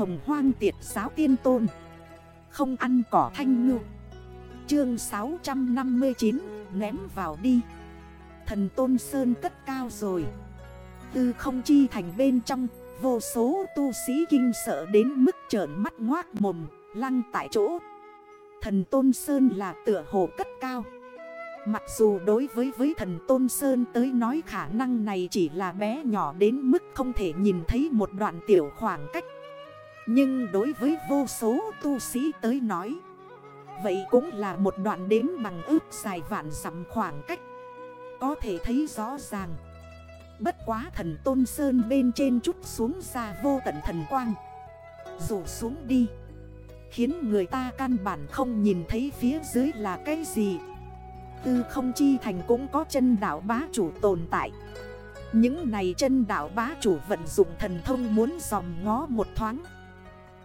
hồng hoang tiệt giáo tiên tôn. Không ăn cỏ thanh ngư. Chương 659 ném vào đi. Thần tôn sơn cất cao rồi. Tư không chi thành bên trong, Vô số tu sĩ kinh sợ đến mức trởn mắt ngoác mồm, Lăng tại chỗ. Thần tôn sơn là tựa hồ cất cao. Mặc dù đối với với thần Tôn Sơn tới nói khả năng này chỉ là bé nhỏ đến mức không thể nhìn thấy một đoạn tiểu khoảng cách nhưng đối với vô số tu sĩ tới nói, Vậy cũng là một đoạn đếm bằng ước dài vạn dặm khoảng cách. Có thể thấy rõ ràng, Bất quá thần Tôn Sơn bên trên chút xuống ra vô tận thần quang. Rủ xuống đi, Khiến người ta căn bản không nhìn thấy phía dưới là cái gì. Tư không chi thành cũng có chân đảo bá chủ tồn tại. Những này chân đảo bá chủ vận dụng thần thông muốn dòm ngó một thoáng.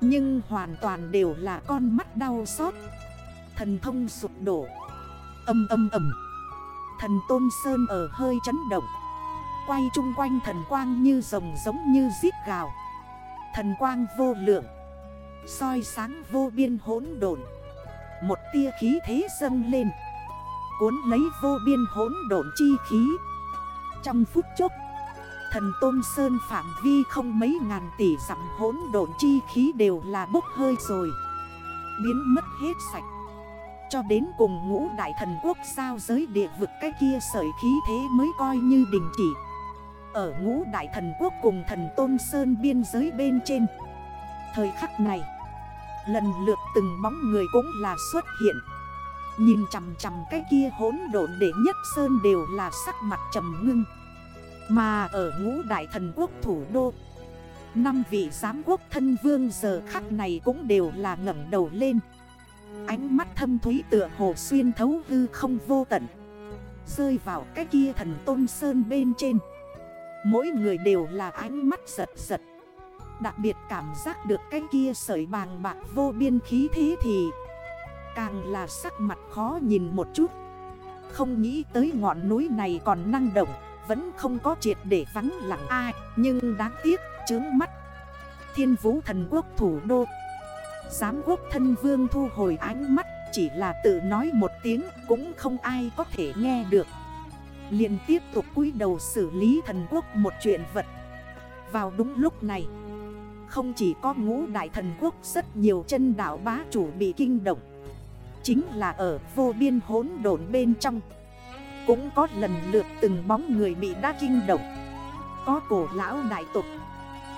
Nhưng hoàn toàn đều là con mắt đau xót. Thần thông sụp đổ. Âm âm ầm. Thần tôn sơn ở hơi chấn động. Quay chung quanh thần quang như rồng giống như giết gào. Thần quang vô lượng. Soi sáng vô biên hỗn độn. Một tia khí thế dâng lên. Cuốn lấy vô biên hỗn độn chi khí. Trong phút chốc Thần Tôn Sơn phạm vi không mấy ngàn tỷ dặm hỗn độn chi khí đều là bốc hơi rồi. Biến mất hết sạch. Cho đến cùng ngũ đại thần quốc sao giới địa vực cái kia sởi khí thế mới coi như đình chỉ. Ở ngũ đại thần quốc cùng thần Tôn Sơn biên giới bên trên. Thời khắc này, Lần lượt từng bóng người cũng là xuất hiện. Nhìn chằm chằm cái kia hỗn độn để nhất sơn đều là sắc mặt trầm ngưng. Mà ở ngũ đại thần quốc thủ đô, Năm vị giám quốc thân vương giờ khắc này cũng đều là ngẩn đầu lên. Ánh mắt thâm thúy tựa hồ xuyên thấu hư không vô tận, Rơi vào cái kia thần tôn sơn bên trên. Mỗi người đều là ánh mắt giật giật, Đặc biệt cảm giác được cái kia sợi bàng bạc vô biên khí thế thì Càng là sắc mặt khó nhìn một chút. Không nghĩ tới ngọn núi này còn năng động. Vẫn không có triệt để vắng lặng ai, Nhưng đáng tiếc, chướng mắt. Thiên vũ thần quốc thủ đô. Giám quốc thân vương thu hồi ánh mắt, Chỉ là tự nói một tiếng, Cũng không ai có thể nghe được. Liền tiếp tục cúi đầu xử lý thần quốc một chuyện vật. Vào đúng lúc này, Không chỉ có ngũ đại thần quốc, Rất nhiều chân đảo bá chủ bị kinh động. Chính là ở vô biên hốn đồn bên trong. Cũng có lần lượt từng bóng người bị đa kinh động. Có cổ lão đại tục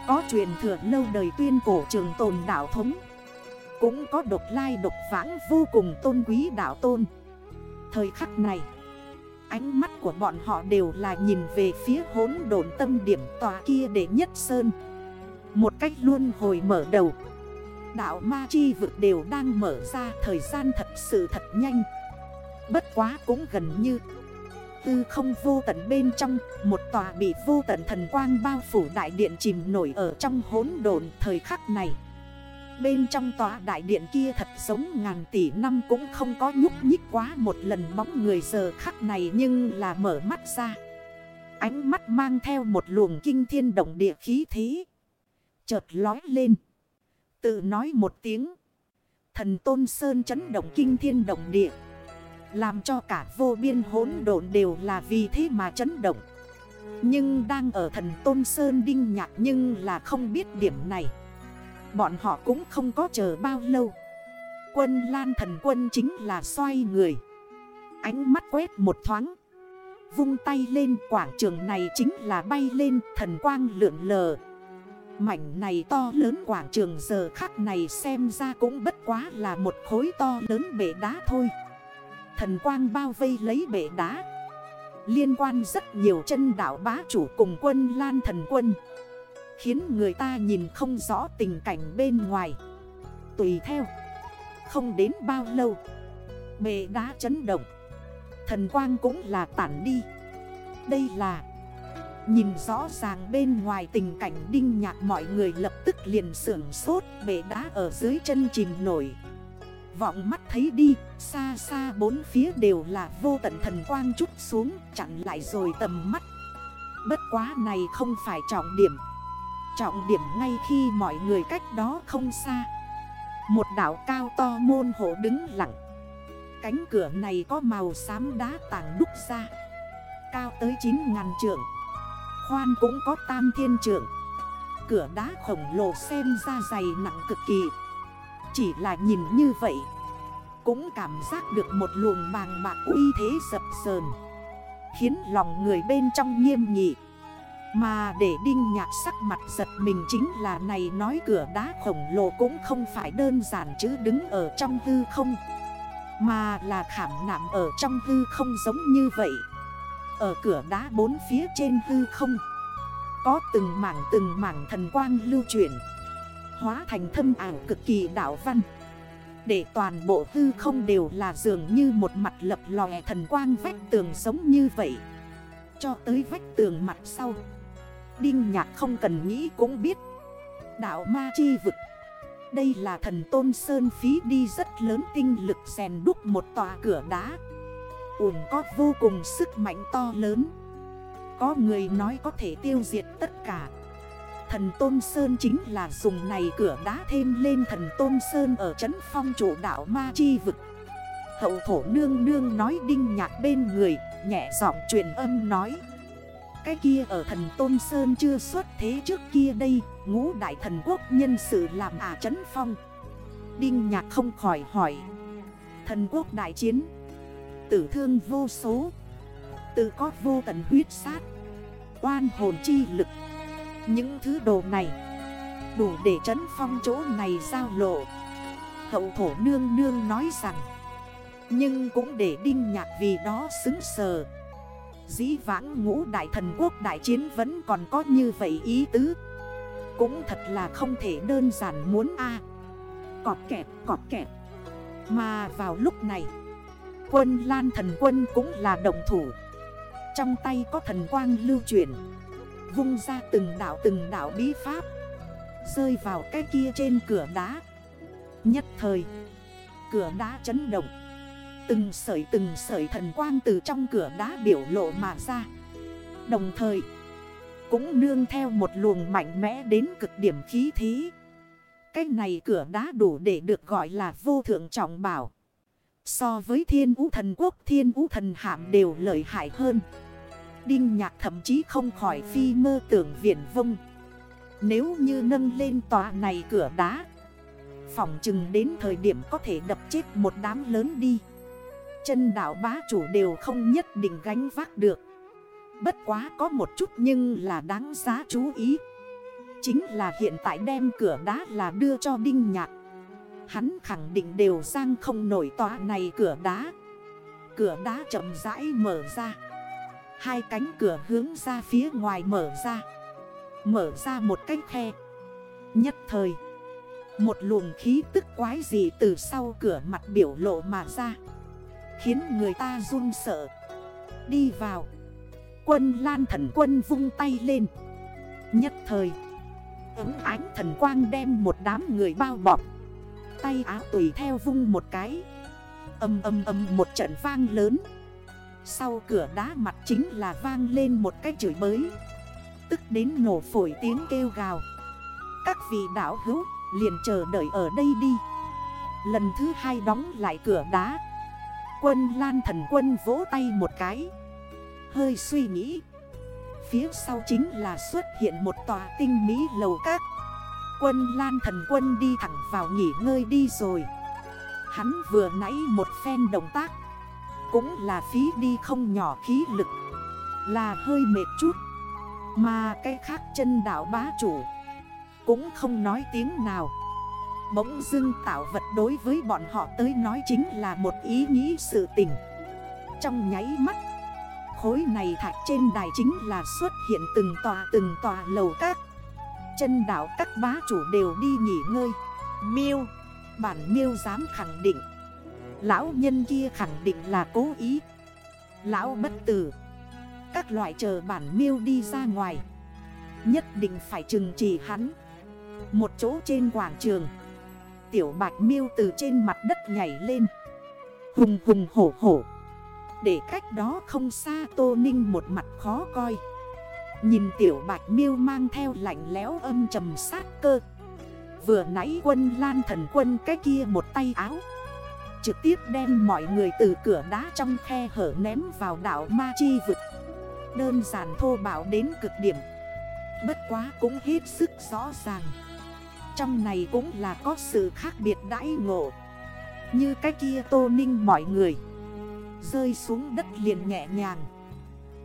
Có truyền thừa lâu đời tuyên cổ trường tồn đảo thống. Cũng có độc lai độc vãng vô cùng tôn quý đảo tôn. Thời khắc này, Ánh mắt của bọn họ đều là nhìn về phía hốn đồn tâm điểm tòa kia để nhất sơn. Một cách luôn hồi mở đầu, Đạo ma chi vực đều đang mở ra thời gian thật sự thật nhanh. Bất quá cũng gần như Tư không vô tận bên trong, Một tòa bị vô tận thần quang bao phủ đại điện chìm nổi ở trong hốn đồn thời khắc này Bên trong tòa đại điện kia thật giống ngàn tỷ năm cũng không có nhúc nhích quá một lần bóng người giờ khắc này nhưng là mở mắt ra Ánh mắt mang theo một luồng kinh thiên động địa khí thế Chợt lói lên Tự nói một tiếng. Thần Tôn Sơn chấn động kinh thiên động địa. Làm cho cả vô biên hỗn độn đều là vì thế mà chấn động. Nhưng đang ở thần Tôn Sơn đinh nhạc nhưng là không biết điểm này. Bọn họ cũng không có chờ bao lâu. Quân Lan thần quân chính là xoay người. Ánh mắt quét một thoáng. Vung tay lên, quảng trường này chính là bay lên, thần quang lượn lờ Mảnh này to lớn quảng trường giờ khắc này xem ra cũng bất quá là một khối to lớn bể đá thôi Thần quang bao vây lấy bể đá. Liên quan rất nhiều chân đảo bá chủ cùng quân lan thần quân. Khiến người ta nhìn không rõ tình cảnh bên ngoài. Tùy theo. Không đến bao lâu. Bể đá chấn động. Thần quang cũng là tản đi. Đây là Nhìn rõ ràng bên ngoài tình cảnh đinh nhạc mọi người lập tức liền sưởng sốt bể đá ở dưới chân chìm nổi. Vọng mắt thấy đi, xa xa bốn phía đều là vô tận thần quang chút xuống chặn lại rồi tầm mắt. Bất quá này không phải trọng điểm. Trọng điểm ngay khi mọi người cách đó không xa. Một đảo cao to môn hộ đứng lặng. Cánh cửa này có màu xám đá tảng đúc ra. Cao tới 9 ngàn trượng. Khoan cũng có tam thiên trượng. Cửa đá khổng lồ xem ra dày nặng cực kỳ. Chỉ là nhìn như vậy. Cũng cảm giác được một luồng bàng bạc uy thế sập sờn Khiến lòng người bên trong nghiêm nghị. Mà để đinh nhạc sắc mặt giật mình chính là này nói cửa đá khổng lồ cũng không phải đơn giản chứ đứng ở trong hư không, Mà là khảm nạm ở trong hư không giống như vậy. Ở cửa đá bốn phía trên hư không, Có từng mảng từng mảng thần quang lưu chuyển Hóa thành thâm ảo cực kỳ đảo văn. Để toàn bộ hư không đều là dường như một mặt lập lòe thần quang vách tường sống như vậy. Cho tới vách tường mặt sau, Đinh nhạc không cần nghĩ cũng biết. Đạo ma chi vực, Đây là thần tôn sơn phí đi rất lớn tinh lực rèn đúc một tòa cửa đá. Uồn có vô cùng sức mạnh to lớn. Có người nói có thể tiêu diệt tất cả. Thần Tôn Sơn chính là dùng này cửa đá thêm lên thần Tôn Sơn ở trấn phong chủ đạo ma chi vực. Hậu thổ nương nương nói đinh nhạc bên người, Nhẹ giọng truyền âm nói. Cái kia ở thần Tôn Sơn chưa xuất thế trước kia đây, Ngũ đại thần quốc nhân sự làm à trấn phong. Đinh nhạc không khỏi hỏi. Thần quốc đại chiến, Tử thương vô số. Tự có vô tận huyết sát, Oan hồn chi lực. Những thứ đồ này. Đủ để trấn phong chỗ này giao lộ. Hậu thổ nương nương nói rằng, Nhưng cũng để đinh nhạc vì đó xứng sờ. Dĩ vãng ngũ đại thần quốc đại chiến vẫn còn có như vậy ý tứ. Cũng thật là không thể đơn giản muốn a. À. Cọp kẹp cọp kẹp. Mà vào lúc này, Quân Lan thần quân cũng là đồng thủ. Trong tay có thần quang lưu chuyển Vung ra từng đảo từng đảo bí pháp, Rơi vào cái kia trên cửa đá. Nhất thời, Cửa đá chấn động. Từng sợi từng sợi thần quang từ trong cửa đá biểu lộ mà ra. Đồng thời, Cũng nương theo một luồng mạnh mẽ đến cực điểm khí thí Cái này cửa đá đủ để được gọi là vô thượng trọng bảo. So với thiên vũ thần quốc, thiên vũ thần hạm đều lợi hại hơn. Đinh nhạc thậm chí không khỏi phi mơ tưởng viển vông. Nếu như nâng lên tòa này cửa đá, Phỏng chừng đến thời điểm có thể đập chết một đám lớn đi. Chân đảo bá chủ đều không nhất định gánh vác được. Bất quá có một chút nhưng là đáng giá chú ý. Chính là hiện tại đem cửa đá là đưa cho Đinh Nhạc. Hắn khẳng định đều sang không nổi tòa này cửa đá. Cửa đá chậm rãi mở ra. Hai cánh cửa hướng ra phía ngoài mở ra. Mở ra một cánh khe. Nhất thời, Một luồng khí tức quái gì từ sau cửa mặt biểu lộ mà ra, Khiến người ta run sợ. Đi vào. Quân lan thần quân vung tay lên. Nhất thời Ứng ánh thần quang đem một đám người bao bọc. Tay áo tùy theo vung một cái. Âm âm âm một trận vang lớn. Sau cửa đá mặt chính là vang lên một cái chửi bới. Tức đến nổ phổi tiếng kêu gào. Các vị đảo hữu, liền chờ đợi ở đây đi. Lần thứ hai đóng lại cửa đá. Quân lan thần quân vỗ tay một cái. Hơi suy nghĩ. Phía sau chính là xuất hiện một tòa tinh mỹ lầu các. Quân lan thần quân đi thẳng vào nghỉ ngơi đi rồi. Hắn vừa nãy một phen động tác. Cũng là phí đi không nhỏ khí lực. Là hơi mệt chút. Mà cái khác chân đảo bá chủ. Cũng không nói tiếng nào. Bỗng dưng tạo vật đối với bọn họ tới nói chính là một ý nghĩ sự tình. Trong nháy mắt, Khối này thạch trên đài chính là xuất hiện từng tòa từng tòa lầu các. Chân đảo các bá chủ đều đi nghỉ ngơi. Miêu, Bản miêu dám khẳng định. Lão nhân kia khẳng định là cố ý. Lão bất tử. Các loại chờ bản miêu đi ra ngoài. Nhất định phải trừng trị hắn. Một chỗ trên quảng trường. Tiểu bạch miêu từ trên mặt đất nhảy lên. Hùng hùng hổ hổ. Để cách đó không xa tô ninh một mặt khó coi. Nhìn tiểu bạch miêu mang theo lạnh lẽo âm trầm sát cơ. Vừa nãy quân lan thần quân cái kia một tay áo. Trực tiếp đem mọi người từ cửa đá trong khe hở ném vào đảo Ma Chi vực. Đơn giản thô bạo đến cực điểm. Bất quá cũng hết sức rõ ràng. Trong này cũng là có sự khác biệt đãi ngộ. Như cái kia tô ninh mọi người. Rơi xuống đất liền nhẹ nhàng.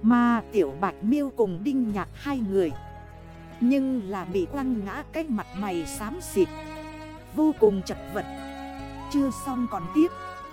Mà tiểu bạch miêu cùng đinh nhạc hai người. Nhưng là bị quăng ngã cái mặt mày xám xịt. Vô cùng chật vật. Chưa xong còn tiếp.